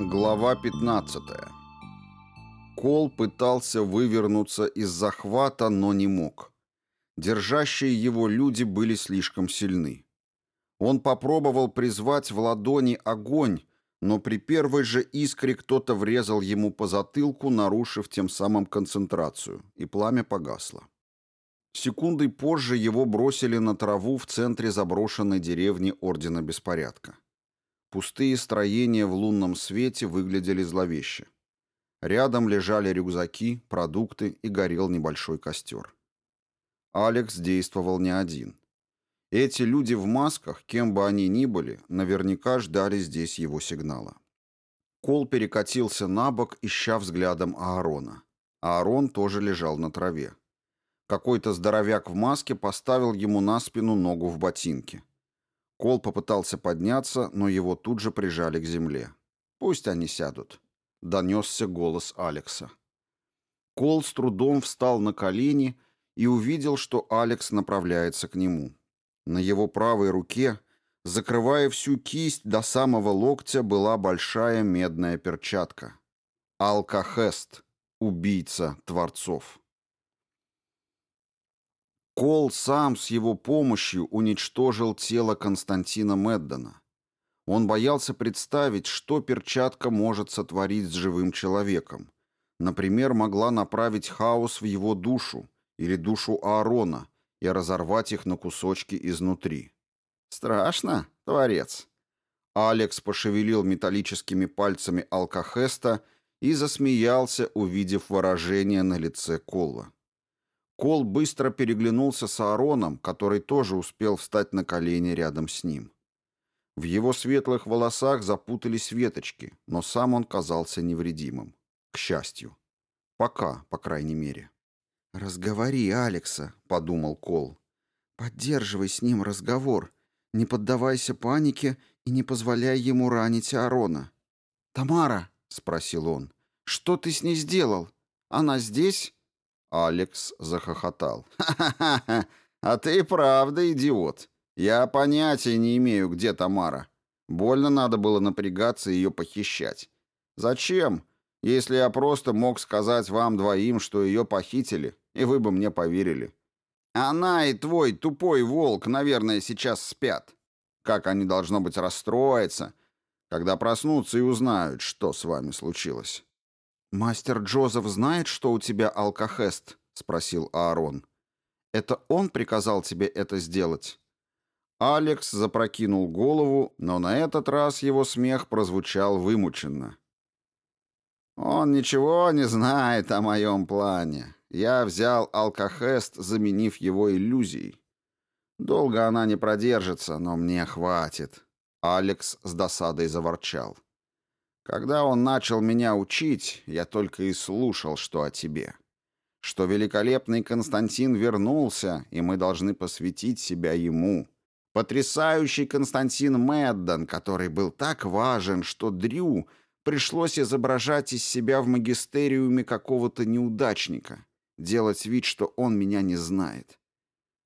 Глава 15 Кол пытался вывернуться из захвата, но не мог. Держащие его люди были слишком сильны. Он попробовал призвать в ладони огонь, но при первой же искре кто-то врезал ему по затылку, нарушив тем самым концентрацию, и пламя погасло. Секундой позже его бросили на траву в центре заброшенной деревни Ордена Беспорядка. Пустые строения в лунном свете выглядели зловеще. Рядом лежали рюкзаки, продукты и горел небольшой костер. Алекс действовал не один. Эти люди в масках, кем бы они ни были, наверняка ждали здесь его сигнала. Кол перекатился на бок, ища взглядом Аарона. Аарон тоже лежал на траве. Какой-то здоровяк в маске поставил ему на спину ногу в ботинке. Кол попытался подняться, но его тут же прижали к земле. «Пусть они сядут», — донесся голос Алекса. Кол с трудом встал на колени и увидел, что Алекс направляется к нему. На его правой руке, закрывая всю кисть до самого локтя, была большая медная перчатка. Алкахест, убийца творцов. Кол сам с его помощью уничтожил тело Константина Меддона. Он боялся представить, что перчатка может сотворить с живым человеком. Например, могла направить хаос в его душу или душу Аарона и разорвать их на кусочки изнутри. «Страшно, творец?» Алекс пошевелил металлическими пальцами алкохеста и засмеялся, увидев выражение на лице Кола. Кол быстро переглянулся с Аароном, который тоже успел встать на колени рядом с ним. В его светлых волосах запутались веточки, но сам он казался невредимым. К счастью. Пока, по крайней мере. «Разговори Алекса», — подумал Кол. «Поддерживай с ним разговор. Не поддавайся панике и не позволяй ему ранить Аарона». «Тамара», — спросил он, — «что ты с ней сделал? Она здесь?» Алекс захохотал. «Ха-ха-ха! А ты правда идиот. Я понятия не имею, где Тамара. Больно надо было напрягаться и ее похищать. Зачем, если я просто мог сказать вам двоим, что ее похитили, и вы бы мне поверили? Она и твой тупой волк, наверное, сейчас спят. Как они, должно быть, расстроиться, когда проснутся и узнают, что с вами случилось». «Мастер Джозеф знает, что у тебя алкохест?» — спросил Аарон. «Это он приказал тебе это сделать?» Алекс запрокинул голову, но на этот раз его смех прозвучал вымученно. «Он ничего не знает о моем плане. Я взял алкохест, заменив его иллюзией. Долго она не продержится, но мне хватит». Алекс с досадой заворчал. Когда он начал меня учить, я только и слушал, что о тебе. Что великолепный Константин вернулся, и мы должны посвятить себя ему. Потрясающий Константин Мэддон, который был так важен, что Дрю пришлось изображать из себя в магистериуме какого-то неудачника, делать вид, что он меня не знает.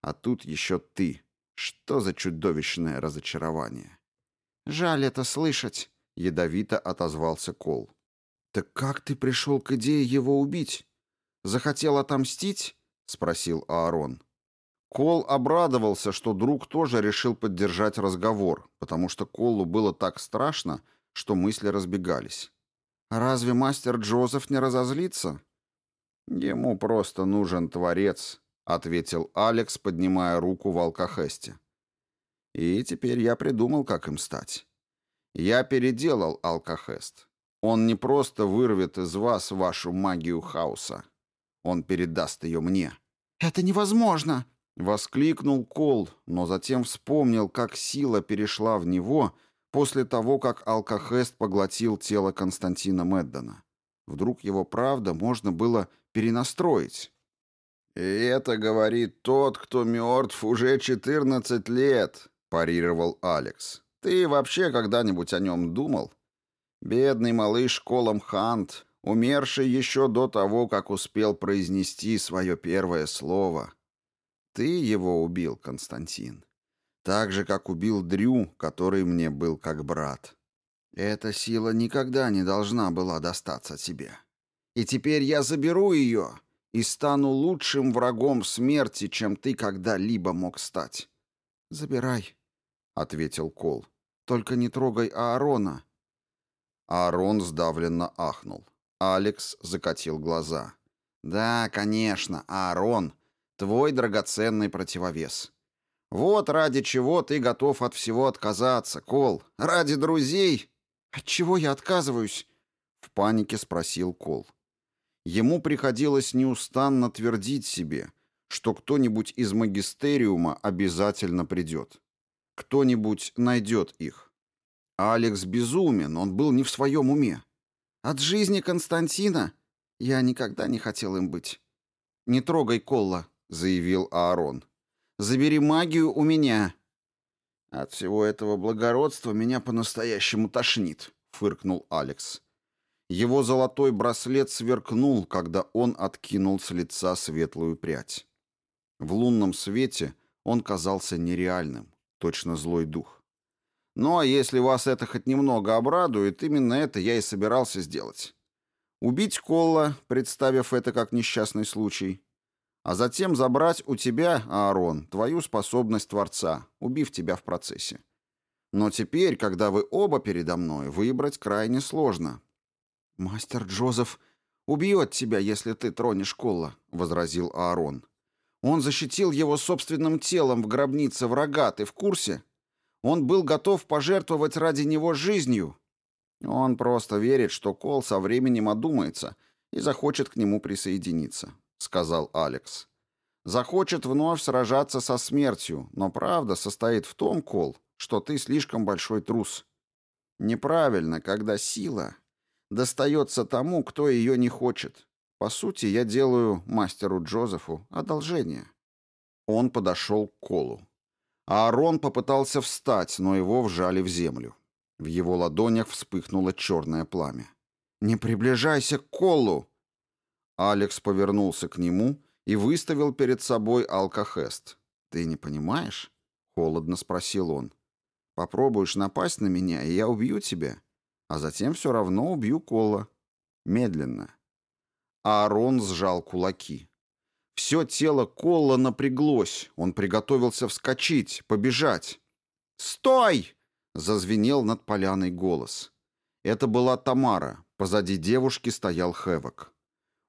А тут еще ты. Что за чудовищное разочарование. Жаль это слышать. Ядовито отозвался Кол. «Так как ты пришел к идее его убить? Захотел отомстить?» — спросил Аарон. Кол обрадовался, что друг тоже решил поддержать разговор, потому что Колу было так страшно, что мысли разбегались. «Разве мастер Джозеф не разозлится?» «Ему просто нужен творец», — ответил Алекс, поднимая руку в алкохесте. «И теперь я придумал, как им стать. Я переделал алкохест. Он не просто вырвет из вас вашу магию хаоса. Он передаст ее мне». «Это невозможно!» — воскликнул Кол, но затем вспомнил, как сила перешла в него после того, как алкохест поглотил тело Константина Меддона. Вдруг его правда можно было перенастроить. «И это говорит тот, кто мертв уже 14 лет», — парировал Алекс. Ты вообще когда-нибудь о нем думал? Бедный малыш Колом Хант, умерший еще до того, как успел произнести свое первое слово. Ты его убил, Константин. Так же, как убил Дрю, который мне был как брат. Эта сила никогда не должна была достаться тебе. И теперь я заберу ее и стану лучшим врагом смерти, чем ты когда-либо мог стать. Забирай, — ответил Кол. Только не трогай Аарона. Аарон сдавленно ахнул. Алекс закатил глаза. Да, конечно, Аарон, твой драгоценный противовес. Вот ради чего ты готов от всего отказаться, Кол. Ради друзей «От чего я отказываюсь?» — в панике спросил Кол. Ему приходилось неустанно твердить себе, что кто-нибудь из магистериума обязательно придет. Кто-нибудь найдет их. А Алекс безумен, он был не в своем уме. От жизни Константина я никогда не хотел им быть. «Не трогай Колла», — заявил Аарон. «Забери магию у меня». «От всего этого благородства меня по-настоящему тошнит», — фыркнул Алекс. Его золотой браслет сверкнул, когда он откинул с лица светлую прядь. В лунном свете он казался нереальным, точно злой дух. «Ну, а если вас это хоть немного обрадует, именно это я и собирался сделать. Убить Колла, представив это как несчастный случай, а затем забрать у тебя, Аарон, твою способность Творца, убив тебя в процессе. Но теперь, когда вы оба передо мной, выбрать крайне сложно. «Мастер Джозеф убьет тебя, если ты тронешь Колла», — возразил Аарон. «Он защитил его собственным телом в гробнице врага, ты в курсе? Он был готов пожертвовать ради него жизнью». Он просто верит, что Кол со временем одумается и захочет к нему присоединиться сказал Алекс. Захочет вновь сражаться со смертью, но правда состоит в том, Кол, что ты слишком большой трус. Неправильно, когда сила достается тому, кто ее не хочет. По сути, я делаю мастеру Джозефу одолжение. Он подошел к Колу. Аарон попытался встать, но его вжали в землю. В его ладонях вспыхнуло черное пламя. «Не приближайся к Колу!» Алекс повернулся к нему и выставил перед собой алкохест. «Ты не понимаешь?» — холодно спросил он. «Попробуешь напасть на меня, и я убью тебя, а затем все равно убью Кола. Медленно». Аарон сжал кулаки. Все тело Колла напряглось, он приготовился вскочить, побежать. «Стой!» — зазвенел над поляной голос. Это была Тамара, позади девушки стоял Хэвок.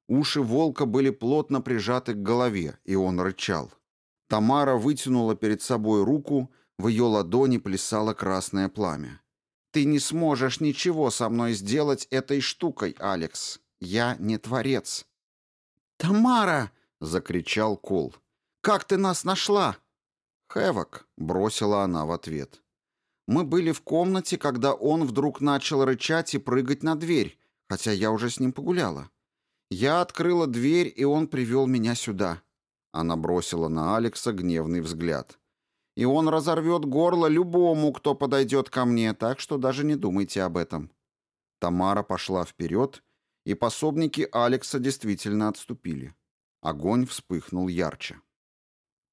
Уши волка были плотно прижаты к голове, и он рычал. Тамара вытянула перед собой руку, в ее ладони плясало красное пламя. «Ты не сможешь ничего со мной сделать этой штукой, Алекс. Я не творец». «Тамара!» — закричал Кол. «Как ты нас нашла?» «Хэвок», — бросила она в ответ. «Мы были в комнате, когда он вдруг начал рычать и прыгать на дверь, хотя я уже с ним погуляла. Я открыла дверь, и он привел меня сюда. Она бросила на Алекса гневный взгляд. И он разорвет горло любому, кто подойдет ко мне, так что даже не думайте об этом. Тамара пошла вперед, и пособники Алекса действительно отступили. Огонь вспыхнул ярче.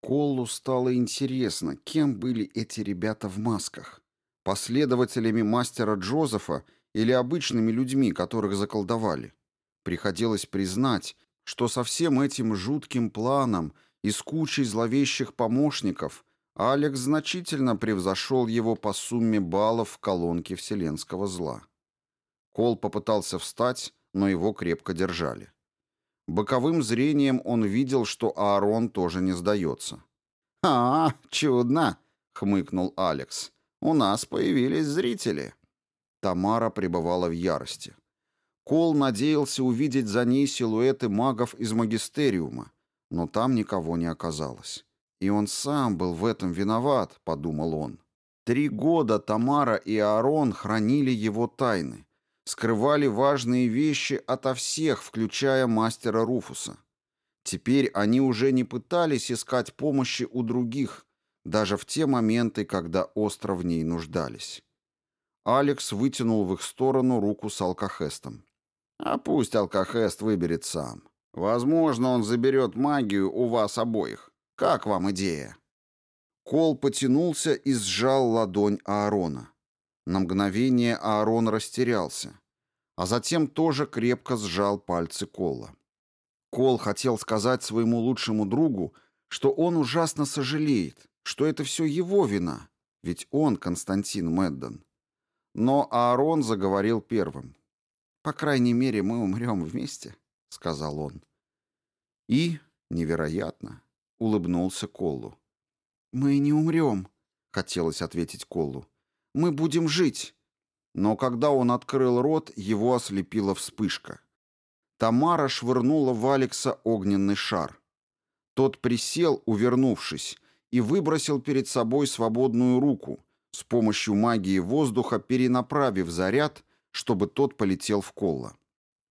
Коллу стало интересно, кем были эти ребята в масках. Последователями мастера Джозефа или обычными людьми, которых заколдовали. Приходилось признать, что со всем этим жутким планом и с кучей зловещих помощников Алекс значительно превзошел его по сумме баллов в колонке вселенского зла. Кол попытался встать, но его крепко держали. Боковым зрением он видел, что Аарон тоже не сдается. «А, чудно!» — хмыкнул Алекс. «У нас появились зрители». Тамара пребывала в ярости. Кол надеялся увидеть за ней силуэты магов из магистериума, но там никого не оказалось. И он сам был в этом виноват, подумал он. Три года Тамара и Аарон хранили его тайны, скрывали важные вещи ото всех, включая мастера Руфуса. Теперь они уже не пытались искать помощи у других, даже в те моменты, когда остро в ней нуждались. Алекс вытянул в их сторону руку с алкохестом. А пусть алкохест выберет сам. Возможно, он заберет магию у вас обоих. Как вам идея?» Кол потянулся и сжал ладонь Аарона. На мгновение Аарон растерялся, а затем тоже крепко сжал пальцы Кола. Кол хотел сказать своему лучшему другу, что он ужасно сожалеет, что это все его вина, ведь он Константин Меддон. Но Аарон заговорил первым. «По крайней мере, мы умрем вместе», — сказал он. И, невероятно, улыбнулся Колу. «Мы не умрем», — хотелось ответить Колу. «Мы будем жить». Но когда он открыл рот, его ослепила вспышка. Тамара швырнула в Алекса огненный шар. Тот присел, увернувшись, и выбросил перед собой свободную руку, с помощью магии воздуха перенаправив заряд, чтобы тот полетел в Колла.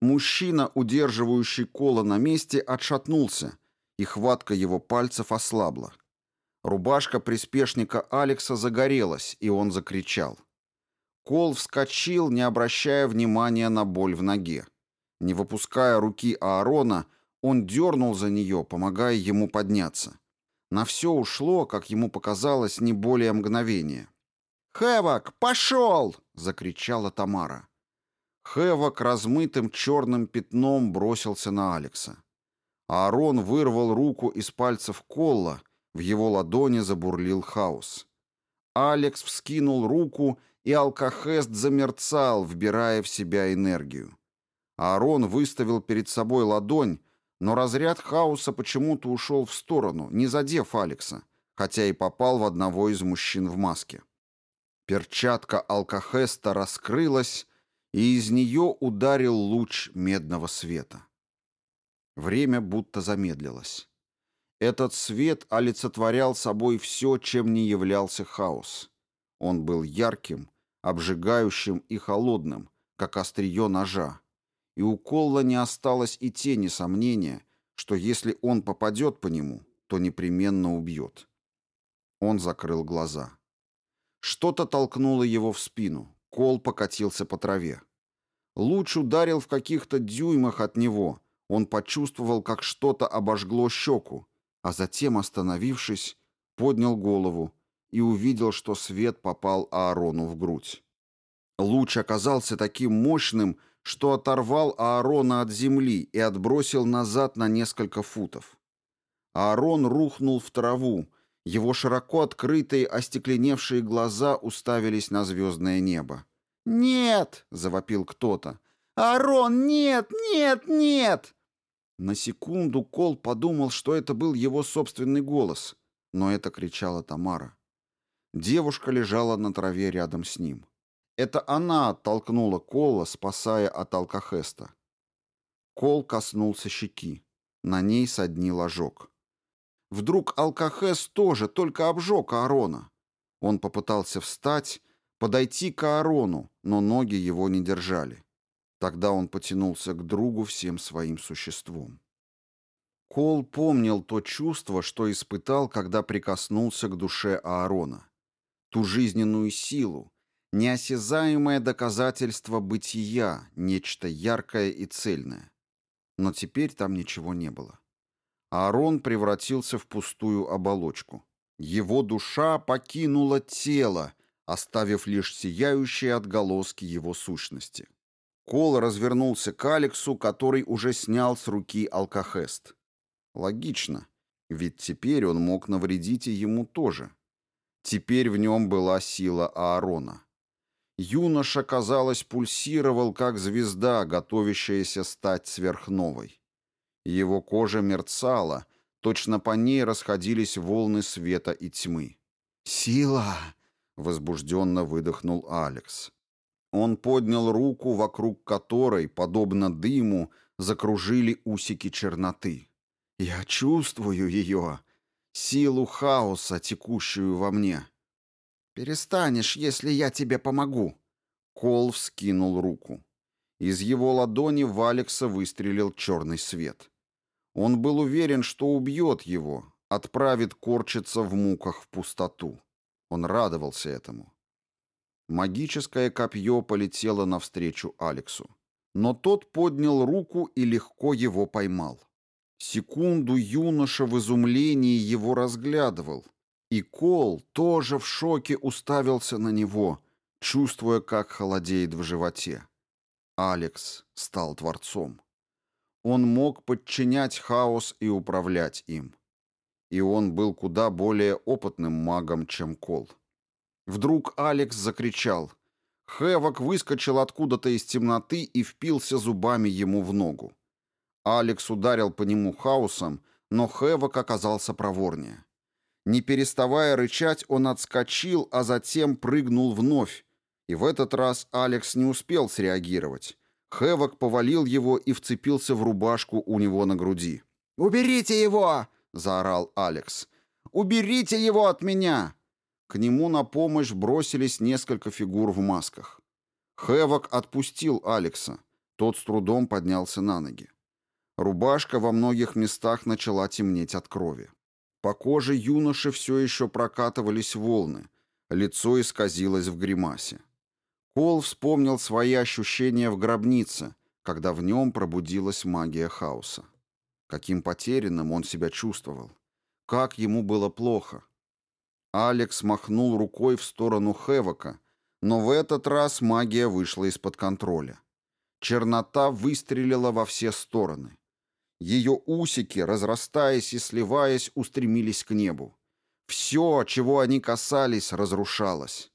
Мужчина, удерживающий Кола на месте, отшатнулся, и хватка его пальцев ослабла. Рубашка приспешника Алекса загорелась, и он закричал. Кол вскочил, не обращая внимания на боль в ноге. Не выпуская руки Аарона, он дернул за нее, помогая ему подняться. На все ушло, как ему показалось, не более мгновения. «Хэвок, пошел!» — закричала Тамара. Хэвок размытым черным пятном бросился на Алекса. Аарон вырвал руку из пальцев Колла, в его ладони забурлил хаос. Алекс вскинул руку, и алкохест замерцал, вбирая в себя энергию. Аарон выставил перед собой ладонь, но разряд хаоса почему-то ушел в сторону, не задев Алекса, хотя и попал в одного из мужчин в маске. Перчатка алкохеста раскрылась, и из нее ударил луч медного света. Время будто замедлилось. Этот свет олицетворял собой все, чем не являлся хаос. Он был ярким, обжигающим и холодным, как острие ножа. И у Колла не осталось и тени сомнения, что если он попадет по нему, то непременно убьет. Он закрыл глаза. Что-то толкнуло его в спину. Кол покатился по траве. Луч ударил в каких-то дюймах от него. Он почувствовал, как что-то обожгло щеку, а затем, остановившись, поднял голову и увидел, что свет попал Аарону в грудь. Луч оказался таким мощным, что оторвал Аарона от земли и отбросил назад на несколько футов. Аарон рухнул в траву, его широко открытые остекленевшие глаза уставились на звездное небо. «Нет!» — завопил кто-то. «Аарон, нет, нет, нет!» На секунду Кол подумал, что это был его собственный голос, но это кричала Тамара. Девушка лежала на траве рядом с ним. Это она оттолкнула Кола, спасая от алкохеста. Кол коснулся щеки. На ней соднил ожог. Вдруг алкохест тоже только обжег Аарона. Он попытался встать, подойти к Аарону, но ноги его не держали. Тогда он потянулся к другу всем своим существом. Кол помнил то чувство, что испытал, когда прикоснулся к душе Аарона. Ту жизненную силу, неосязаемое доказательство бытия, нечто яркое и цельное. Но теперь там ничего не было. Аарон превратился в пустую оболочку. Его душа покинула тело, оставив лишь сияющие отголоски его сущности. Кол развернулся к Алексу, который уже снял с руки алкохест. Логично, ведь теперь он мог навредить и ему тоже. Теперь в нем была сила Аарона. Юноша, казалось, пульсировал, как звезда, готовящаяся стать сверхновой. Его кожа мерцала, точно по ней расходились волны света и тьмы. «Сила!» — возбужденно выдохнул Алекс. Он поднял руку, вокруг которой, подобно дыму, закружили усики черноты. «Я чувствую ее, силу хаоса, текущую во мне». «Перестанешь, если я тебе помогу». Кол вскинул руку. Из его ладони в Алекса выстрелил черный свет. Он был уверен, что убьет его, отправит корчиться в муках в пустоту. Он радовался этому. Магическое копье полетело навстречу Алексу. Но тот поднял руку и легко его поймал. Секунду юноша в изумлении его разглядывал, и Кол тоже в шоке уставился на него, чувствуя, как холодеет в животе. Алекс стал творцом. Он мог подчинять хаос и управлять им. И он был куда более опытным магом, чем Кол. Вдруг Алекс закричал. Хэвок выскочил откуда-то из темноты и впился зубами ему в ногу. Алекс ударил по нему хаосом, но Хэвок оказался проворнее. Не переставая рычать, он отскочил, а затем прыгнул вновь. И в этот раз Алекс не успел среагировать. Хэвок повалил его и вцепился в рубашку у него на груди. «Уберите его!» — заорал Алекс. «Уберите его от меня!» К нему на помощь бросились несколько фигур в масках. Хэвок отпустил Алекса. Тот с трудом поднялся на ноги. Рубашка во многих местах начала темнеть от крови. По коже юноши все еще прокатывались волны, лицо исказилось в гримасе. Кол вспомнил свои ощущения в гробнице, когда в нем пробудилась магия хаоса. Каким потерянным он себя чувствовал. Как ему было плохо. Алекс махнул рукой в сторону Хевока, но в этот раз магия вышла из-под контроля. Чернота выстрелила во все стороны. Ее усики, разрастаясь и сливаясь, устремились к небу. Все, чего они касались, разрушалось.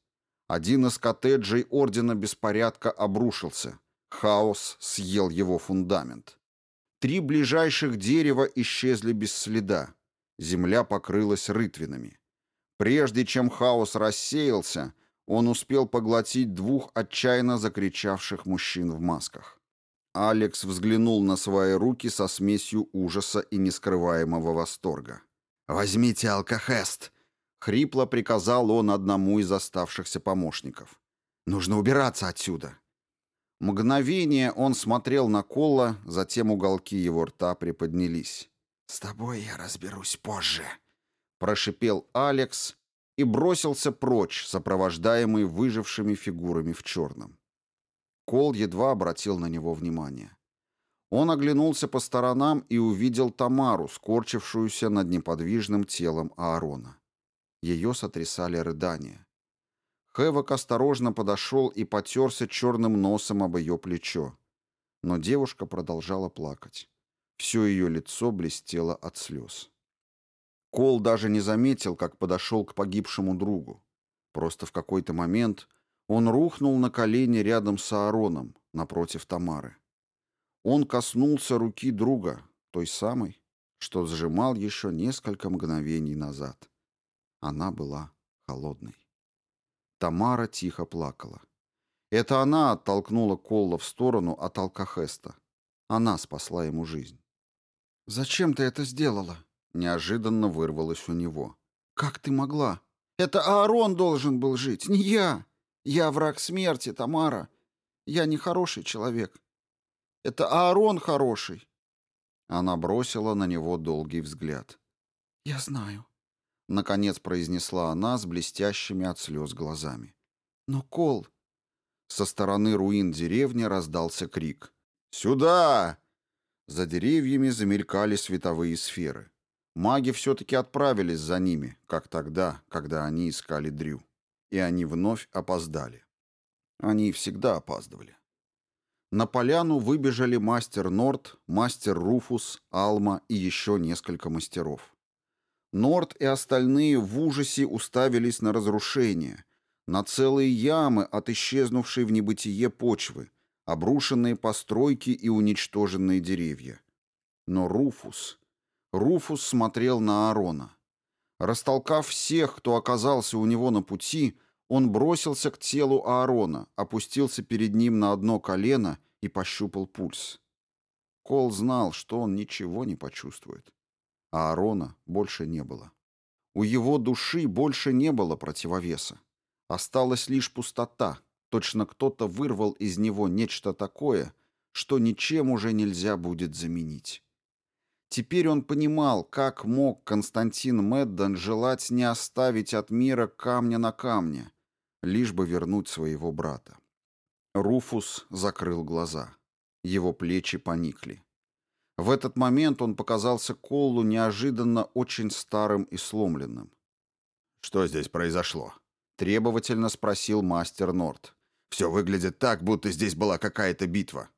Один из коттеджей Ордена Беспорядка обрушился. Хаос съел его фундамент. Три ближайших дерева исчезли без следа. Земля покрылась рытвинами. Прежде чем хаос рассеялся, он успел поглотить двух отчаянно закричавших мужчин в масках. Алекс взглянул на свои руки со смесью ужаса и нескрываемого восторга. «Возьмите алкохест!» — хрипло приказал он одному из оставшихся помощников. «Нужно убираться отсюда!» Мгновение он смотрел на Колла, затем уголки его рта приподнялись. «С тобой я разберусь позже», — прошипел Алекс и бросился прочь, сопровождаемый выжившими фигурами в черном. Кол едва обратил на него внимание. Он оглянулся по сторонам и увидел Тамару, скорчившуюся над неподвижным телом Аарона. Ее сотрясали рыдания. Хэвок осторожно подошел и потерся черным носом об ее плечо. Но девушка продолжала плакать. Все ее лицо блестело от слез. Кол даже не заметил, как подошел к погибшему другу. Просто в какой-то момент он рухнул на колени рядом с Аароном, напротив Тамары. Он коснулся руки друга, той самой, что сжимал еще несколько мгновений назад. Она была холодной. Тамара тихо плакала. Это она оттолкнула Колла в сторону от алкохеста. Она спасла ему жизнь. «Зачем ты это сделала?» Неожиданно вырвалось у него. «Как ты могла? Это Аарон должен был жить, не я!» Я враг смерти, Тамара. Я не хороший человек. Это Аарон хороший. Она бросила на него долгий взгляд. Я знаю. Наконец произнесла она с блестящими от слез глазами. Но Кол... Со стороны руин деревни раздался крик. «Сюда!» За деревьями замелькали световые сферы. Маги все-таки отправились за ними, как тогда, когда они искали Дрю и они вновь опоздали. Они всегда опаздывали. На поляну выбежали мастер Норт, мастер Руфус, Алма и еще несколько мастеров. Норт и остальные в ужасе уставились на разрушение, на целые ямы от исчезнувшей в небытие почвы, обрушенные постройки и уничтоженные деревья. Но Руфус... Руфус смотрел на Аарона. Растолкав всех, кто оказался у него на пути, он бросился к телу Аарона, опустился перед ним на одно колено и пощупал пульс. Кол знал, что он ничего не почувствует. А Аарона больше не было. У его души больше не было противовеса. Осталась лишь пустота. Точно кто-то вырвал из него нечто такое, что ничем уже нельзя будет заменить. Теперь он понимал, как мог Константин Меддон желать не оставить от мира камня на камне, лишь бы вернуть своего брата. Руфус закрыл глаза. Его плечи поникли. В этот момент он показался Коллу неожиданно очень старым и сломленным. «Что здесь произошло?» — требовательно спросил мастер Норт. «Все выглядит так, будто здесь была какая-то битва».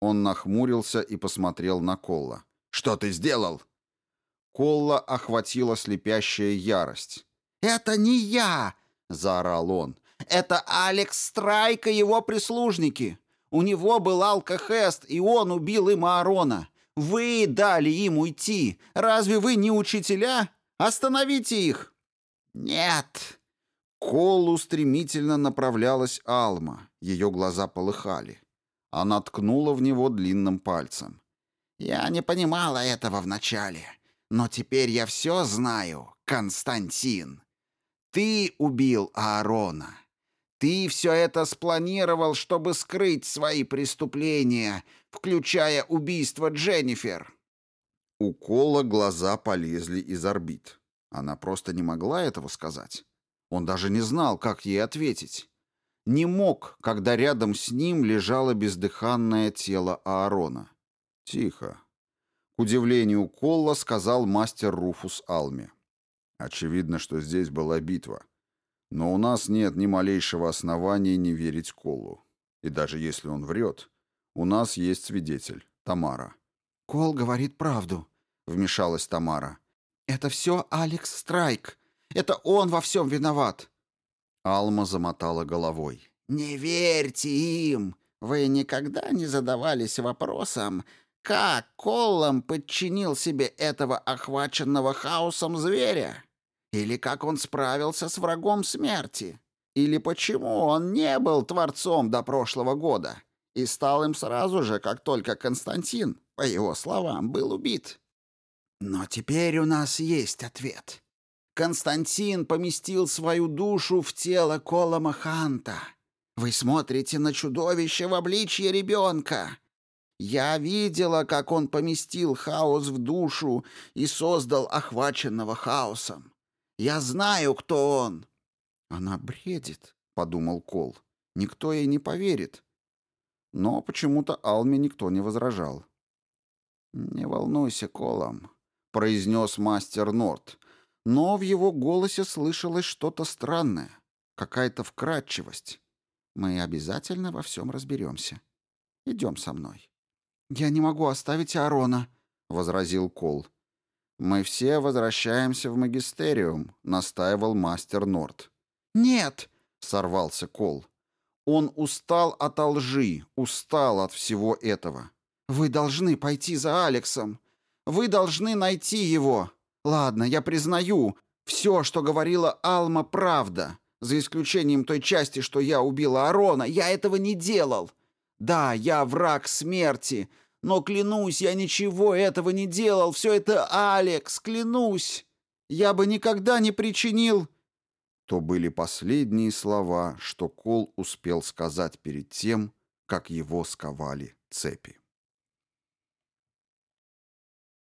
Он нахмурился и посмотрел на Колла. «Что ты сделал?» Колла охватила слепящая ярость. «Это не я!» — заорал он. «Это Алекс Страйк и его прислужники. У него был алкохест, и он убил им Аарона. Вы дали им уйти. Разве вы не учителя? Остановите их!» «Нет!» К Коллу стремительно направлялась Алма. Ее глаза полыхали. Она ткнула в него длинным пальцем. «Я не понимала этого вначале, но теперь я все знаю, Константин. Ты убил Аарона. Ты все это спланировал, чтобы скрыть свои преступления, включая убийство Дженнифер». У Кола глаза полезли из орбит. Она просто не могла этого сказать. Он даже не знал, как ей ответить. Не мог, когда рядом с ним лежало бездыханное тело Аарона. «Тихо», — к удивлению Колла сказал мастер Руфус Алми. «Очевидно, что здесь была битва. Но у нас нет ни малейшего основания не верить Колу. И даже если он врет, у нас есть свидетель, Тамара. «Кол говорит правду», — вмешалась Тамара. «Это все Алекс Страйк. Это он во всем виноват». Алма замотала головой. «Не верьте им! Вы никогда не задавались вопросом, как Коллом подчинил себе этого охваченного хаосом зверя?» Или как он справился с врагом смерти? Или почему он не был творцом до прошлого года и стал им сразу же, как только Константин, по его словам, был убит? Но теперь у нас есть ответ. Константин поместил свою душу в тело Колома Ханта. Вы смотрите на чудовище в обличье ребенка. Я видела, как он поместил хаос в душу и создал охваченного хаосом. Я знаю, кто он!» «Она бредит», — подумал Кол. «Никто ей не поверит». Но почему-то Алме никто не возражал. «Не волнуйся, Колом», — произнес мастер Норт. Но в его голосе слышалось что-то странное, какая-то вкрадчивость. «Мы обязательно во всем разберемся. Идем со мной». «Я не могу оставить Арона», — возразил Кол. «Мы все возвращаемся в магистериум», — настаивал мастер Норт. «Нет!» — сорвался Кол. Он устал от лжи, устал от всего этого. «Вы должны пойти за Алексом. Вы должны найти его. Ладно, я признаю, все, что говорила Алма, правда, за исключением той части, что я убила Арона. Я этого не делал. Да, я враг смерти, но, клянусь, я ничего этого не делал. Все это Алекс, клянусь. Я бы никогда не причинил...» То были последние слова, что Кол успел сказать перед тем, как его сковали цепи.